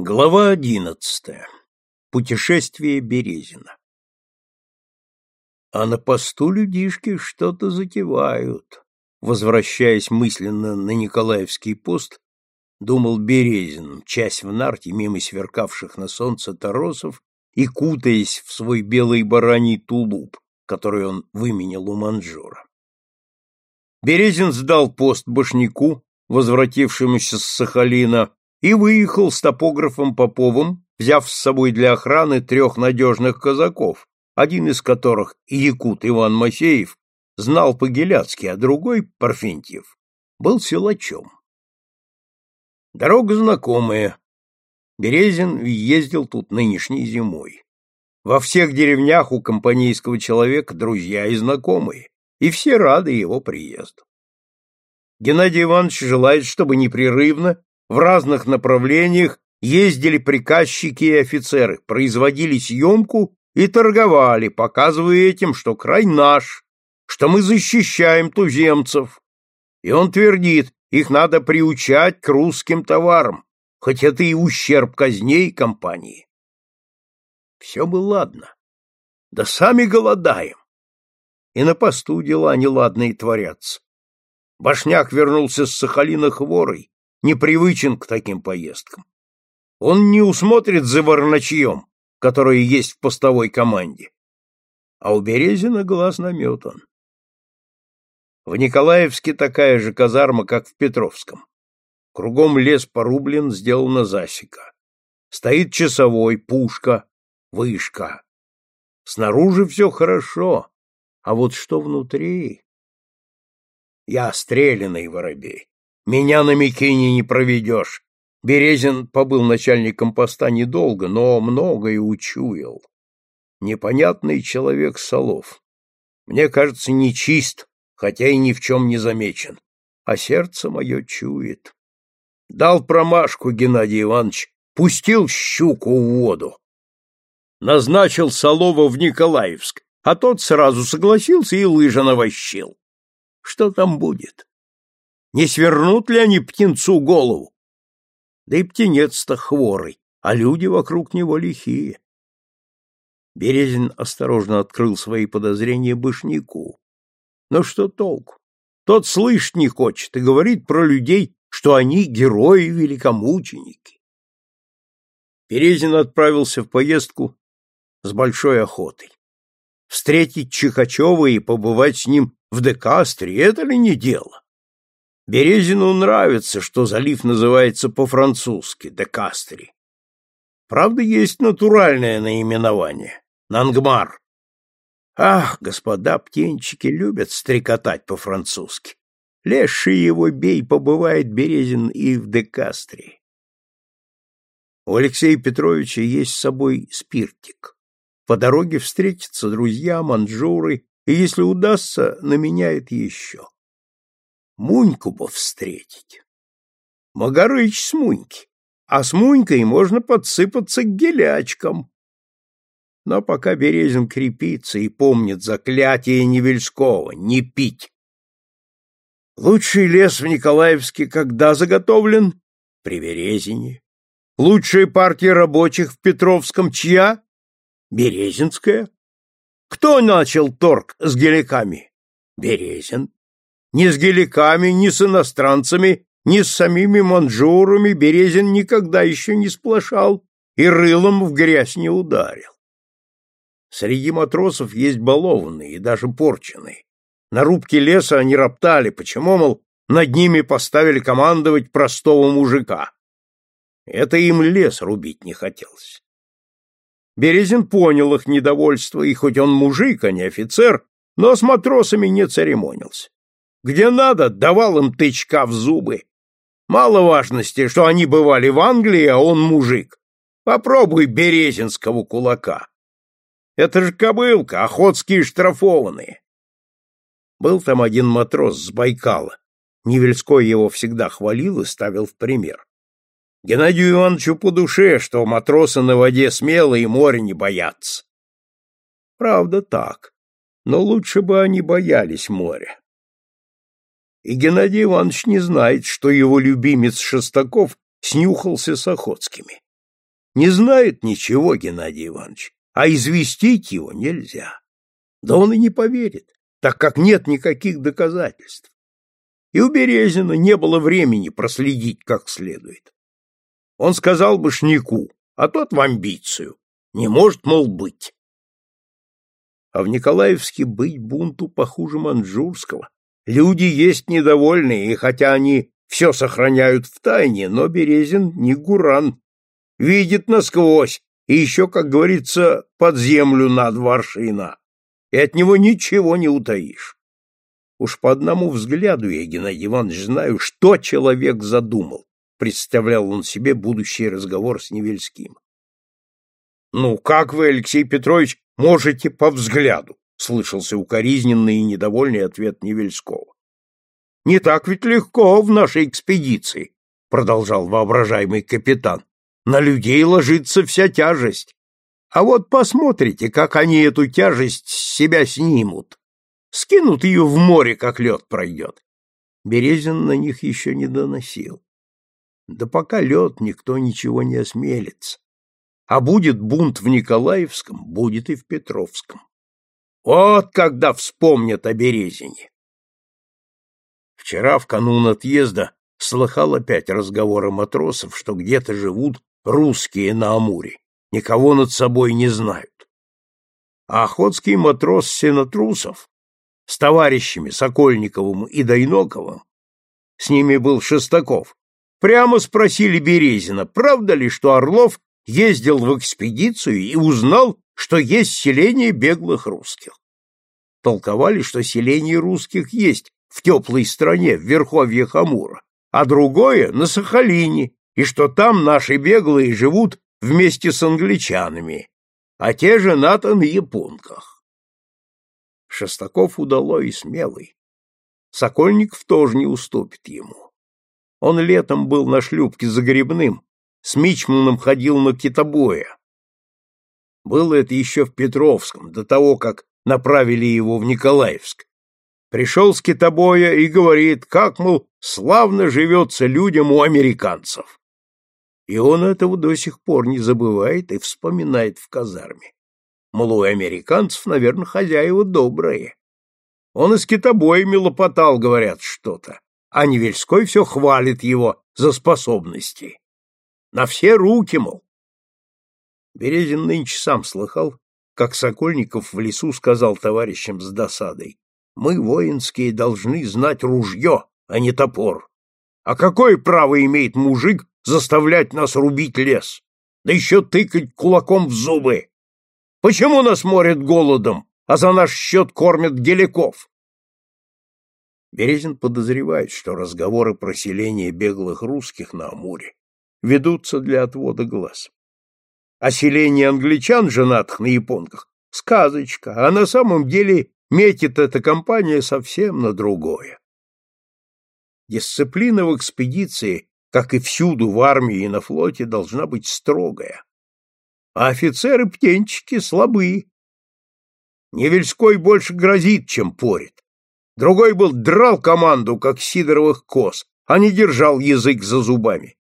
Глава одиннадцатая. Путешествие Березина. А на посту людишки что-то затевают. Возвращаясь мысленно на Николаевский пост, думал Березин, часть в нарте мимо сверкавших на солнце торосов и кутаясь в свой белый бараний тулуп, который он выменял у манжура. Березин сдал пост башняку, возвратившемуся с Сахалина, и выехал с топографом Поповым, взяв с собой для охраны трех надежных казаков, один из которых, якут Иван Масеев, знал по-геляцки, а другой, Парфентьев, был силачом. Дорога знакомая. Березин ездил тут нынешней зимой. Во всех деревнях у компанейского человека друзья и знакомые, и все рады его приезду. Геннадий Иванович желает, чтобы непрерывно в разных направлениях ездили приказчики и офицеры, производили съемку и торговали, показывая этим, что край наш, что мы защищаем туземцев. И он твердит, их надо приучать к русским товарам, хоть это и ущерб казней компании. Все бы ладно. Да сами голодаем. И на посту дела неладные творятся. Башняк вернулся с Сахалина хворой, непривычен к таким поездкам. Он не усмотрит за ворночьем, которое есть в постовой команде. А у Березина глаз наметан. В Николаевске такая же казарма, как в Петровском. Кругом лес порублен, сделана засека. Стоит часовой, пушка, вышка. Снаружи все хорошо, а вот что внутри? Я стрелянный воробей. Меня на Микине не проведешь. Березин побыл начальником поста недолго, но многое учуял. Непонятный человек Солов. Мне кажется, нечист, хотя и ни в чем не замечен. А сердце мое чует. Дал промашку Геннадий Иванович, пустил щуку в воду. Назначил Солова в Николаевск, а тот сразу согласился и лыжа навощил. Что там будет? Не свернут ли они птенцу голову? Да и птенец-то хворый, а люди вокруг него лихие. Березин осторожно открыл свои подозрения башняку. Но что толку? Тот слышать не хочет и говорит про людей, что они герои-великомученики. Березин отправился в поездку с большой охотой. Встретить Чихачева и побывать с ним в Декастре — это ли не дело? Березину нравится, что залив называется по-французски Декастри. Правда, есть натуральное наименование — Нангмар. Ах, господа птенчики любят стрекотать по-французски. Леший его бей, побывает Березин и в Декастре. У Алексея Петровича есть с собой спиртик. По дороге встретятся друзья, манжуры, и, если удастся, наменяет еще. Муньку бы встретить. Магарыч с Муньки, а с Мунькой можно подсыпаться к гелячкам. Но пока Березин крепится и помнит заклятие Невельского — не пить. Лучший лес в Николаевске когда заготовлен? При Березине. Лучшая партия рабочих в Петровском чья? Березинская. Кто начал торг с геликами? Березин. Ни с геликами, ни с иностранцами, ни с самими манжурами Березин никогда еще не сплошал и рылом в грязь не ударил. Среди матросов есть балованные и даже порченые. На рубке леса они роптали, почему, мол, над ними поставили командовать простого мужика. Это им лес рубить не хотелось. Березин понял их недовольство, и хоть он мужик, а не офицер, но с матросами не церемонился. Где надо, давал им тычка в зубы. Мало важности, что они бывали в Англии, а он мужик. Попробуй березинского кулака. Это же кобылка, охотские штрафованные. Был там один матрос с Байкала. Невельской его всегда хвалил и ставил в пример. Геннадию Ивановичу по душе, что матросы на воде смелые и море не боятся. Правда так, но лучше бы они боялись моря и Геннадий Иванович не знает, что его любимец Шестаков снюхался с Охотскими. не знает ничего Геннадий Иванович, а известить его нельзя. Да он и не поверит, так как нет никаких доказательств. И у Березина не было времени проследить как следует. Он сказал бы Шнику, а тот в амбицию. Не может, мол, быть. А в Николаевске быть бунту похуже манжурского. Люди есть недовольные, и хотя они все сохраняют в тайне, но Березин не гуран. Видит насквозь, и еще, как говорится, под землю на два. И от него ничего не утаишь. Уж по одному взгляду я, Геннадий Иванович, знаю, что человек задумал, представлял он себе будущий разговор с Невельским. Ну, как вы, Алексей Петрович, можете по взгляду? Слышался укоризненный и недовольный ответ Невельского. Не так ведь легко в нашей экспедиции, продолжал воображаемый капитан. На людей ложится вся тяжесть. А вот посмотрите, как они эту тяжесть с себя снимут. Скинут ее в море, как лед пройдет. Березин на них еще не доносил. Да пока лед, никто ничего не осмелится. А будет бунт в Николаевском, будет и в Петровском. Вот когда вспомнят о Березине. Вчера, в канун отъезда, слыхал опять разговоры матросов, что где-то живут русские на Амуре, никого над собой не знают. А охотский матрос Сенатрусов с товарищами Сокольниковым и Дайноковым, с ними был Шестаков, прямо спросили Березина, правда ли, что Орлов ездил в экспедицию и узнал, что есть селение беглых русских. Толковали, что селение русских есть в теплой стране, в верховьях Амура, а другое — на Сахалине, и что там наши беглые живут вместе с англичанами, а те женаты на японках. Шестаков удалой и смелый. Сокольников тоже не уступит ему. Он летом был на шлюпке за грибным, с Мичманом ходил на китобоя. Было это еще в Петровском, до того, как направили его в Николаевск. Пришел с китобоя и говорит, как, мол, славно живется людям у американцев. И он этого до сих пор не забывает и вспоминает в казарме. Мол, у американцев, наверное, хозяева добрые. Он и с китобоями лопотал, говорят, что-то, а Невельской все хвалит его за способности. На все руки, мол. Березин нынче сам слыхал, как Сокольников в лесу сказал товарищам с досадой, «Мы, воинские, должны знать ружье, а не топор. А какое право имеет мужик заставлять нас рубить лес, да еще тыкать кулаком в зубы. Почему нас морят голодом, а за наш счет кормят геликов? Березин подозревает, что разговоры про селение беглых русских на Амуре ведутся для отвода глаз. А селение англичан, женатых на японках, сказочка, а на самом деле метит эта компания совсем на другое. Дисциплина в экспедиции как и всюду в армии и на флоте, должна быть строгая. А офицеры-птенчики слабые. Невельской больше грозит, чем порит. Другой был драл команду, как сидоровых коз, а не держал язык за зубами.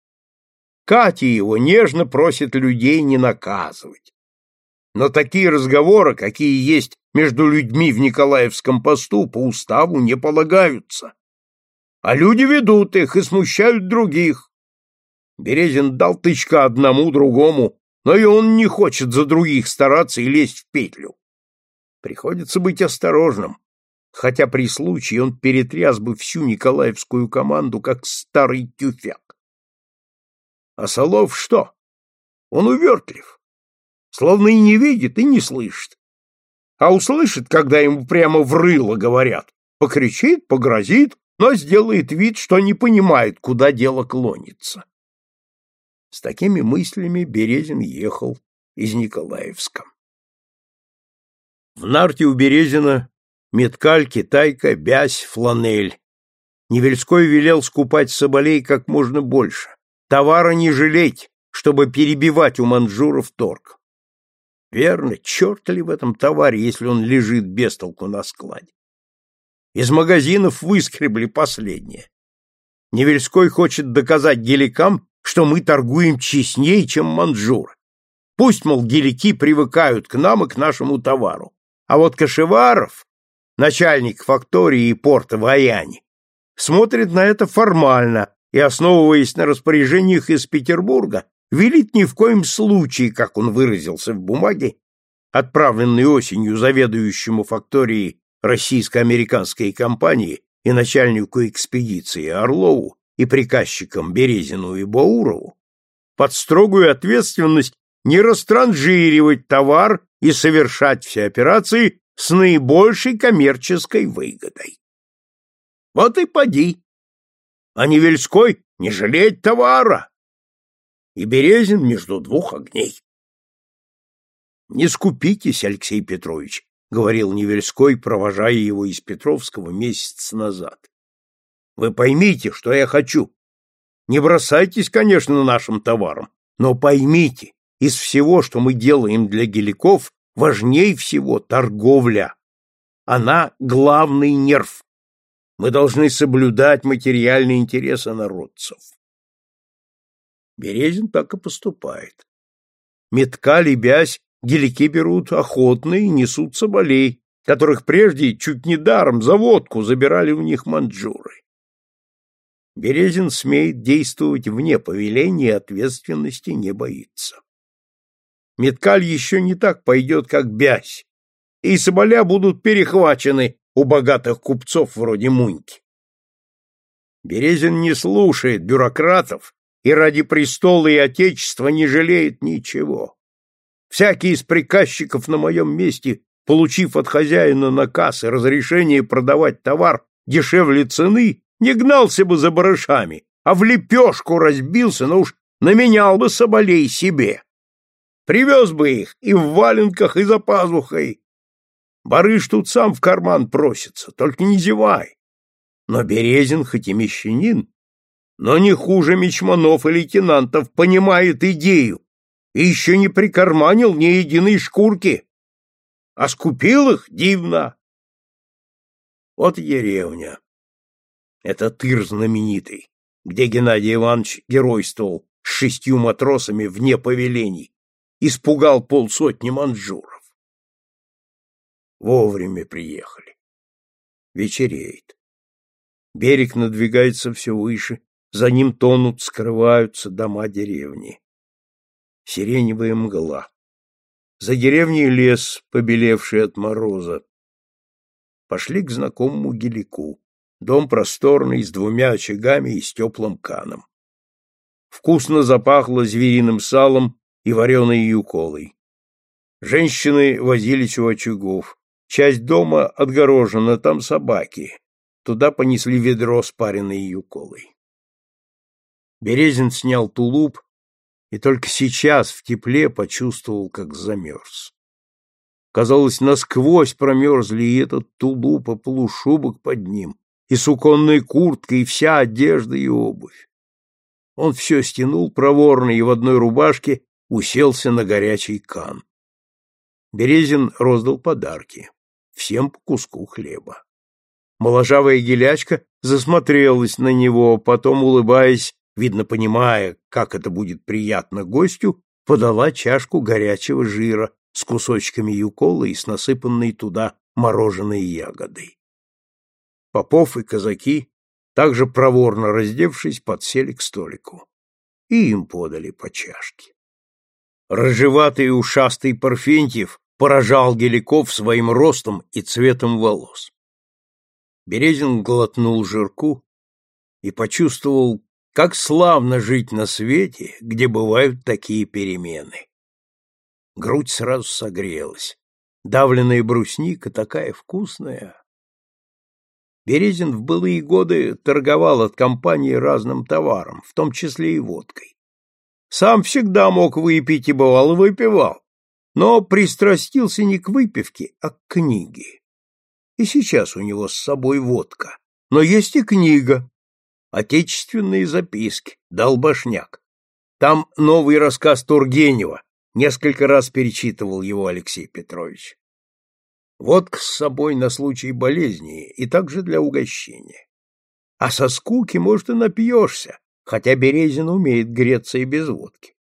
Катя его нежно просит людей не наказывать. Но такие разговоры, какие есть между людьми в Николаевском посту, по уставу не полагаются а люди ведут их и смущают других. Березин дал тычка одному, другому, но и он не хочет за других стараться и лезть в петлю. Приходится быть осторожным, хотя при случае он перетряс бы всю Николаевскую команду, как старый тюфяк. А Солов что? Он увертлив, словно и не видит, и не слышит. А услышит, когда ему прямо в рыло говорят, покричит, погрозит, но сделает вид, что не понимает, куда дело клонится. С такими мыслями Березин ехал из Николаевска. В нарте у Березина меткаль, китайка, бязь, фланель. Невельской велел скупать соболей как можно больше, товара не жалеть, чтобы перебивать у манжуров торг. Верно, черт ли в этом товаре, если он лежит без толку на складе. Из магазинов выскребли последнее. Невельской хочет доказать геликам, что мы торгуем честнее, чем манжуры. Пусть, мол, гелики привыкают к нам и к нашему товару. А вот Кашеваров, начальник фактории и порта в смотрит на это формально и, основываясь на распоряжениях из Петербурга, велит ни в коем случае, как он выразился в бумаге, отправленной осенью заведующему факторией российско-американской компании и начальнику экспедиции Орлову и приказчикам Березину и Баурову, под строгую ответственность не растранжиривать товар и совершать все операции с наибольшей коммерческой выгодой. Вот и поди. А Невельской не жалеть товара. И Березин между двух огней. Не скупитесь, Алексей Петрович, говорил Невельской, провожая его из Петровского месяц назад. Вы поймите, что я хочу. Не бросайтесь, конечно, нашим товаром, но поймите, из всего, что мы делаем для геликов, важнее всего торговля. Она главный нерв. Мы должны соблюдать материальные интересы народцев. Березин так и поступает. Метка, лебясь, гелики берут охотно и несут соболей, которых прежде чуть не даром за водку забирали у них манджуры. Березин смеет действовать вне повеления и ответственности не боится. Меткаль еще не так пойдет, как Бязь, и соболя будут перехвачены у богатых купцов вроде Муньки. Березин не слушает бюрократов и ради престола и отечества не жалеет ничего. Всякий из приказчиков на моем месте, получив от хозяина наказ и разрешение продавать товар дешевле цены, не гнался бы за барышами, а в лепешку разбился, но уж наменял бы соболей себе. Привез бы их и в валенках, и за пазухой. Барыш тут сам в карман просится, только не зевай. Но Березин хоть и мещанин, но не хуже мечманов и лейтенантов понимает идею и еще не прикарманил ни единой шкурки, а скупил их дивно. Вот деревня. Это тыр знаменитый, где Геннадий Иванович геройствовал с шестью матросами вне повелений, испугал полсотни манжуров. Вовремя приехали. Вечереет. Берег надвигается все выше, за ним тонут, скрываются дома деревни. Сиреневая мгла. За деревней лес, побелевший от мороза. Пошли к знакомому гелику. Дом просторный, с двумя очагами и с теплым каном. Вкусно запахло звериным салом и вареной юколой. Женщины возились у очагов. Часть дома отгорожена, там собаки. Туда понесли ведро с пареной юколой. Березин снял тулуп и только сейчас в тепле почувствовал, как замерз. Казалось, насквозь промерзли и этот тулуп, и полушубок под ним, и суконная куртка, и вся одежда и обувь. Он все стянул проворно и в одной рубашке уселся на горячий кан. Березин роздал подарки, всем по куску хлеба. Моложавая гелячка засмотрелась на него, потом, улыбаясь, видно, понимая, как это будет приятно гостю, подала чашку горячего жира с кусочками юколы и с насыпанной туда мороженой ягодой. Попов и казаки, также проворно раздевшись, подсели к столику. И им подали по чашке. Рыжеватый и ушастый Парфентьев поражал Геликов своим ростом и цветом волос. Березин глотнул жирку и почувствовал, как славно жить на свете, где бывают такие перемены. Грудь сразу согрелась. Давленная брусника такая вкусная. Березин в былые годы торговал от компании разным товаром, в том числе и водкой. Сам всегда мог выпить и бывал выпивал, но пристрастился не к выпивке, а к книге. И сейчас у него с собой водка, но есть и книга, Отечественные записки, долбашняк. Там новый рассказ Тургенева, несколько раз перечитывал его Алексей Петрович. Водка с собой на случай болезни и также для угощения. А со скуки, может, и напьешься, хотя Березин умеет греться и без водки.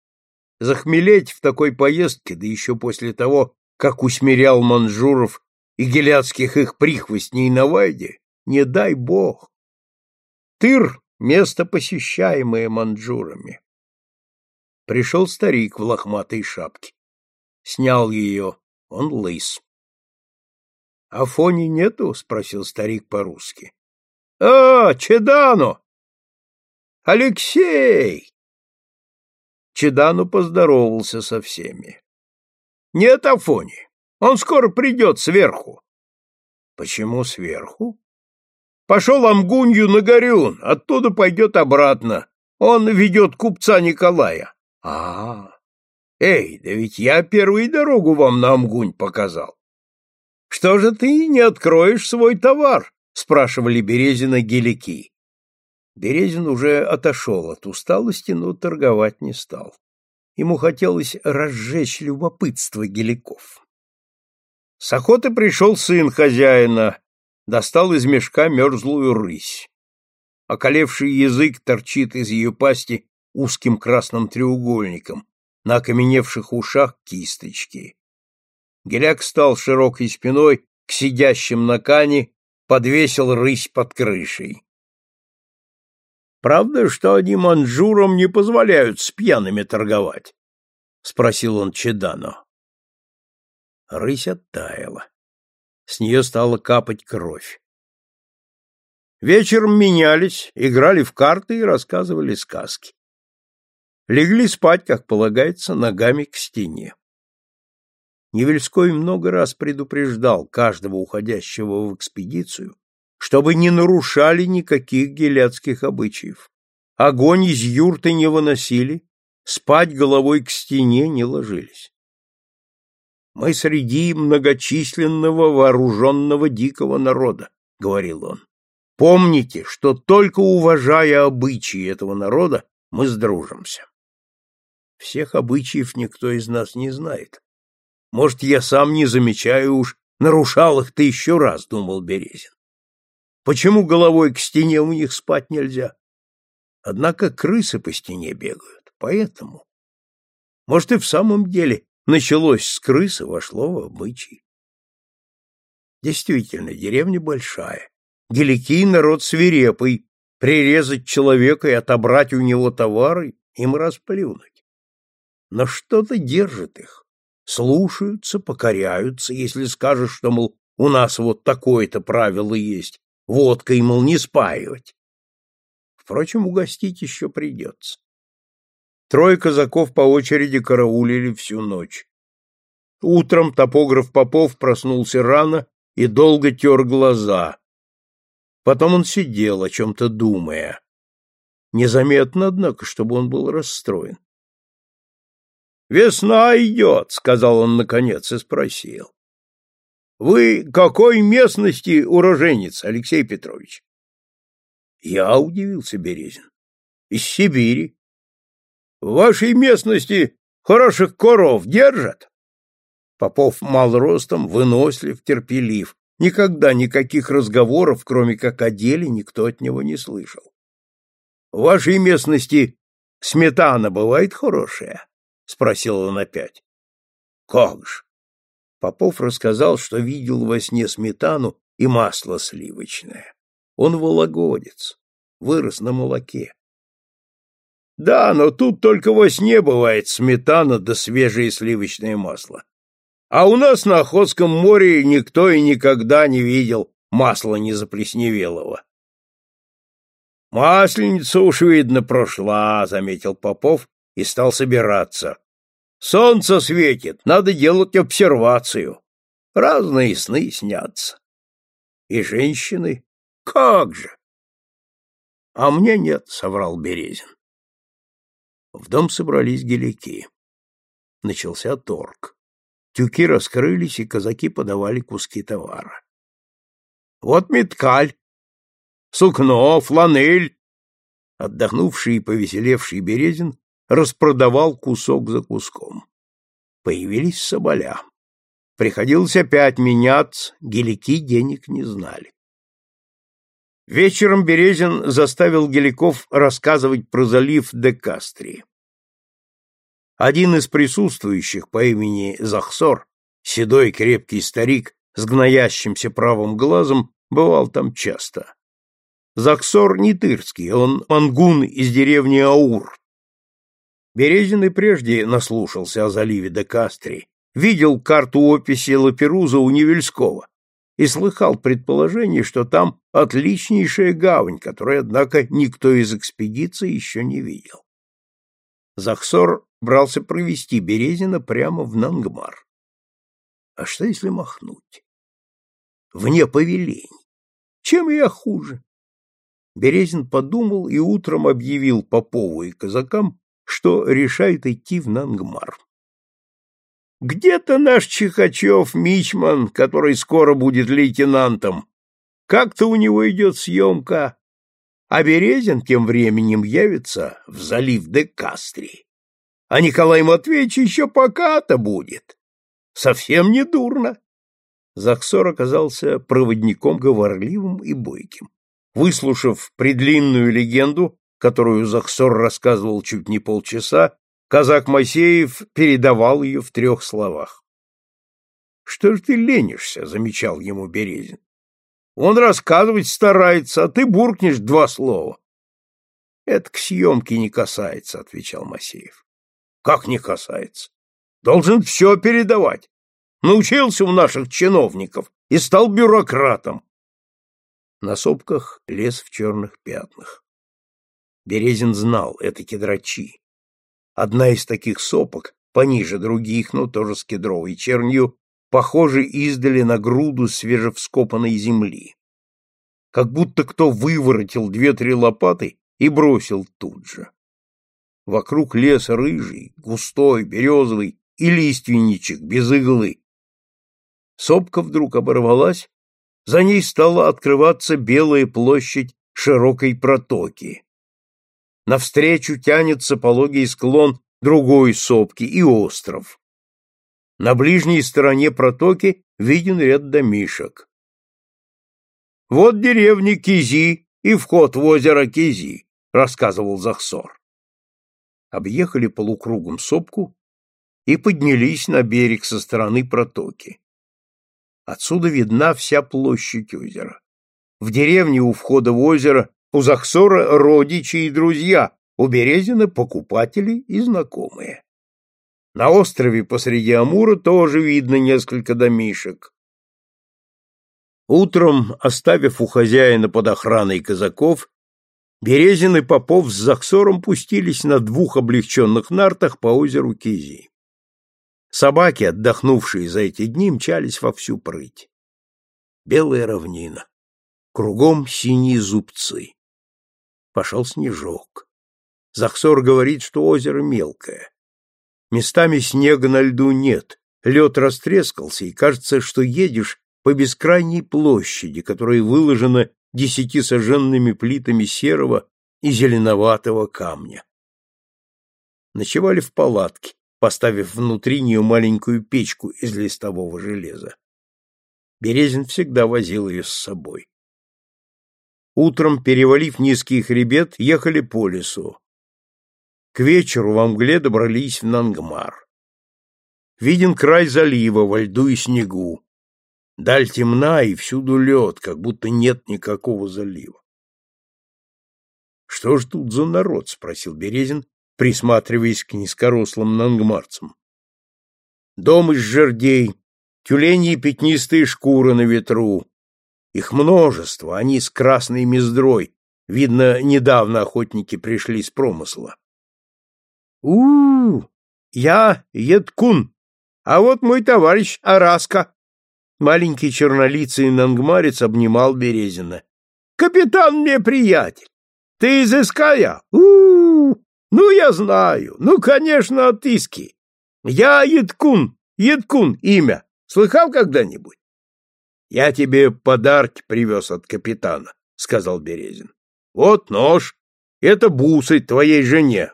Захмелеть в такой поездке, да еще после того, как усмирял манжуров и геляцких их прихвостней на Вайде, не дай бог. Тыр — место, посещаемое манжурами. Пришел старик в лохматой шапке. Снял ее, он лыс. — Афони нету? — спросил старик по-русски. — А, Чедано! Алексей! Чедану поздоровался со всеми. — Нет Афони, он скоро придет сверху. — Почему сверху? — Пошел Амгунью на Горюн, оттуда пойдет обратно. Он ведет купца Николая. — А, эй, да ведь я первую дорогу вам на Амгунь показал. — Что же ты не откроешь свой товар? — спрашивали Березина гелики. Березин уже отошел от усталости, но торговать не стал. Ему хотелось разжечь любопытство геликов. С охоты пришел сын хозяина, достал из мешка мерзлую рысь. Околевший язык торчит из ее пасти узким красным треугольником, на окаменевших ушах кисточки. Геляк стал широкой спиной к сидящим на кане, подвесил рысь под крышей. Правда, что они манжурам не позволяют с пьяными торговать? — спросил он Чедано. Рысь оттаяла. С нее стала капать кровь. Вечером менялись, играли в карты и рассказывали сказки. Легли спать, как полагается, ногами к стене. Невельской много раз предупреждал каждого уходящего в экспедицию, чтобы не нарушали никаких геляцких обычаев. Огонь из юрты не выносили, спать головой к стене не ложились. «Мы среди многочисленного вооруженного дикого народа», — говорил он. «Помните, что только уважая обычаи этого народа, мы сдружимся. Всех обычаев никто из нас не знает. Может, я сам не замечаю уж, нарушал их ты еще раз, — думал Березин. Почему головой к стене у них спать нельзя? Однако крысы по стене бегают, поэтому. Может, и в самом деле началось с крысы, вошло в обычай. Действительно, деревня большая. Гелики народ свирепый. Прирезать человека и отобрать у него товары им расплюнуть. Но что-то держит их. Слушаются, покоряются, если скажешь, что, мол, у нас вот такое-то правило есть, водкой, мол, не спаивать. Впрочем, угостить еще придется. Трое казаков по очереди караулили всю ночь. Утром топограф Попов проснулся рано и долго тер глаза. Потом он сидел, о чем-то думая. Незаметно, однако, чтобы он был расстроен. «Весна идет», — сказал он наконец и спросил. Вы какой местности уроженец, Алексей Петрович? Я удивился Березин. Из Сибири. В вашей местности хороших коров держат? Попов мал ростом, вынослив, терпелив. Никогда никаких разговоров, кроме как о деле, никто от него не слышал. В вашей местности сметана бывает хорошая? спросил он опять. Как же? Попов рассказал, что видел во сне сметану и масло сливочное. Он вологодец, вырос на молоке. Да, но тут только во сне бывает сметана да свежее сливочное масло. А у нас на Охотском море никто и никогда не видел масла незаплесневелого. Масленица уж, видно, прошла, — заметил Попов и стал собираться. Солнце светит, надо делать обсервацию. Разные сны снятся. И женщины? Как же? А мне нет, соврал Березин. В дом собрались гелики. Начался торг. Тюки раскрылись, и казаки подавали куски товара. Вот меткаль, сукно, фланель. Отдохнувший и повеселевший Березин распродавал кусок за куском. Появились соболя. Приходилось опять меняться, гелики денег не знали. Вечером Березин заставил геликов рассказывать про залив де Кастрии. Один из присутствующих по имени Захсор, седой крепкий старик с гноящимся правым глазом, бывал там часто. Захсор не тырский, он мангун из деревни Аур. Березин и прежде наслушался о заливе де Кастри, видел карту описи Лаперуза у Невельского и слыхал предположение, что там отличнейшая гавань, которую, однако, никто из экспедиции еще не видел. Захсор брался провести Березина прямо в Нангмар. А что, если махнуть? Вне повелений. Чем я хуже? Березин подумал и утром объявил Попову и казакам, что решает идти в Нангмар. Где-то наш Чихачев, мичман, который скоро будет лейтенантом. Как-то у него идет съемка. А Березин тем временем явится в залив де Кастри. А Николай Матвеевич еще пока-то будет. Совсем не дурно. Захсор оказался проводником говорливым и бойким. Выслушав предлинную легенду, которую Захсор рассказывал чуть не полчаса, казак Моисеев передавал ее в трех словах. — Что ж ты ленишься? — замечал ему Березин. — Он рассказывать старается, а ты буркнешь два слова. — Это к съемке не касается, — отвечал Моисеев. — Как не касается? Должен все передавать. Научился у наших чиновников и стал бюрократом. На сопках лес в черных пятнах. Березин знал, это кедрачи. Одна из таких сопок, пониже других, но тоже с кедровой чернью, похожа издали на груду свежевскопанной земли. Как будто кто выворотил две-три лопаты и бросил тут же. Вокруг лес рыжий, густой, березовый и лиственничек без иглы. Сопка вдруг оборвалась, за ней стала открываться белая площадь широкой протоки. Навстречу тянется пологий склон другой сопки и остров. На ближней стороне протоки виден ряд домишек. «Вот деревня Кизи и вход в озеро Кизи», — рассказывал Захсор. Объехали полукругом сопку и поднялись на берег со стороны протоки. Отсюда видна вся площадь озера. В деревне у входа в озеро у Захсора родичи и друзья, у Березина покупатели и знакомые. На острове посреди Амура тоже видно несколько домишек. Утром, оставив у хозяина под охраной казаков, Березин и Попов с Захсором пустились на двух облегченных нартах по озеру Кизи. Собаки, отдохнувшие за эти дни, мчались во всю прыть. Белая равнина. Кругом синие зубцы. Пошел снежок. Захсор говорит, что озеро мелкое. Местами снега на льду нет, лед растрескался, и кажется, что едешь по бескрайней площади, которая выложена десятисоженными плитами серого и зеленоватого камня. Ночевали в палатке, поставив внутри нее маленькую печку из листового железа. Березин всегда возил ее с собой. Утром, перевалив низкий хребет, ехали по лесу. К вечеру во мгле добрались в Нангмар. Виден край залива во льду и снегу. Даль темна, и всюду лед, как будто нет никакого залива. — Что ж тут за народ? — спросил Березин, присматриваясь к низкорослым нангмарцам. Дом из жердей, тюлени пятнистые шкуры на ветру, их множество, они с красной мездрой. Видно, недавно охотники пришли с промысла. у у, -у Я Едкун, а вот мой товарищ Араска. Маленький чернолицый нангмарец обнимал Березина. Капитан мне приятель. Ты из Иская? у у, -у. Ну, я знаю. Ну, конечно, от Иски. Я Едкун, Едкун имя. Слыхал когда-нибудь? Я тебе подарки привез от капитана, сказал Березин. Вот нож. Это бусы твоей жене.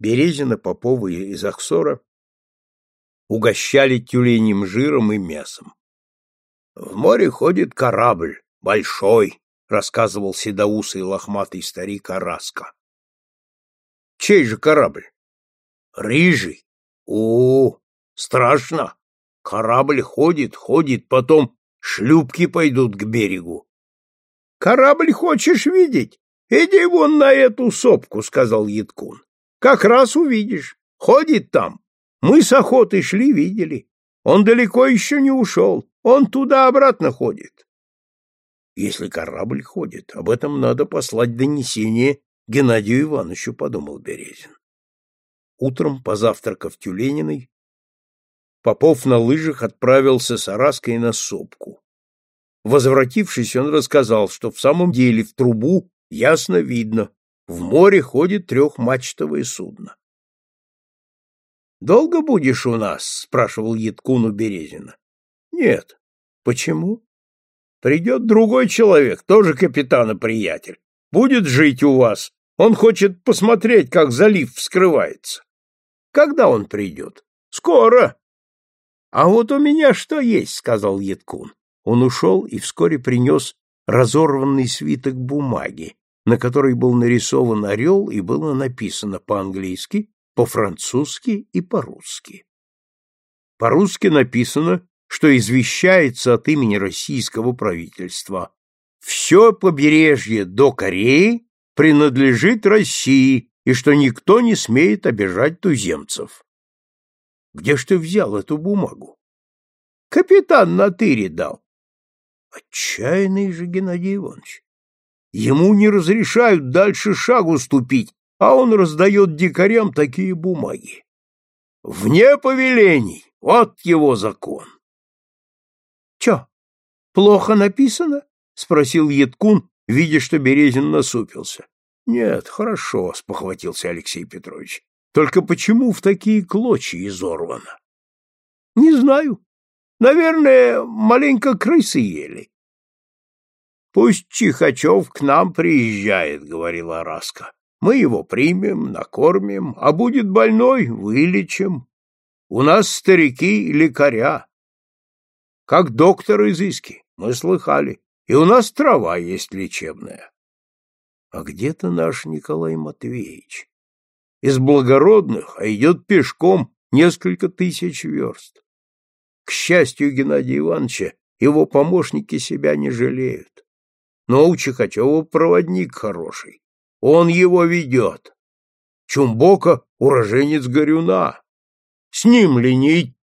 Березина, Попова и Захсора угощали тюленем жиром и мясом. В море ходит корабль, большой, рассказывал седоусый лохматый старик Араска. Чей же корабль? Рыжий? О, страшно. Корабль ходит, ходит, потом шлюпки пойдут к берегу. Корабль хочешь видеть? Иди вон на эту сопку, сказал Яткун. Как раз увидишь. Ходит там. Мы с охотой шли, видели. Он далеко еще не ушел. Он туда-обратно ходит. Если корабль ходит, об этом надо послать донесение Геннадию Ивановичу, подумал Березин. Утром, позавтракав Тюлениной, Попов на лыжах отправился с Араской на сопку. Возвратившись, он рассказал, что в самом деле в трубу ясно видно, в море ходит трехмачтовое судно. «Долго будешь у нас?» — спрашивал Яткун Березина. «Нет». «Почему?» «Придет другой человек, тоже капитана-приятель. Будет жить у вас. Он хочет посмотреть, как залив вскрывается». «Когда он придет?» «Скоро». «А вот у меня что есть?» — сказал Яткун. Он ушел и вскоре принес разорванный свиток бумаги, на которой был нарисован орел и было написано по-английски, по-французски и по-русски. По-русски написано, что извещается от имени российского правительства «Все побережье до Кореи принадлежит России и что никто не смеет обижать туземцев». Где ж ты взял эту бумагу? Капитан на тыре дал. Отчаянный же Геннадий Иванович. Ему не разрешают дальше шагу ступить, а он раздает дикарям такие бумаги. Вне повелений, вот его закон. — Чё, плохо написано? — спросил Едкун, видя, что Березин насупился. — Нет, хорошо, — спохватился Алексей Петрович. — Только почему в такие клочья изорвано? — Не знаю. Наверное, маленько крысы ели. — Пусть Чихачев к нам приезжает, — говорила Раска. Мы его примем, накормим, а будет больной — вылечим. У нас старики лекаря. Как доктор изыски, мы слыхали. И у нас трава есть лечебная. А где-то наш Николай Матвеевич. Из благородных, а идет пешком несколько тысяч верст. К счастью Геннадия Ивановича, его помощники себя не жалеют. Но у Чихачева проводник хороший. Он его ведет. Чумбока — уроженец Горюна. С ним ли не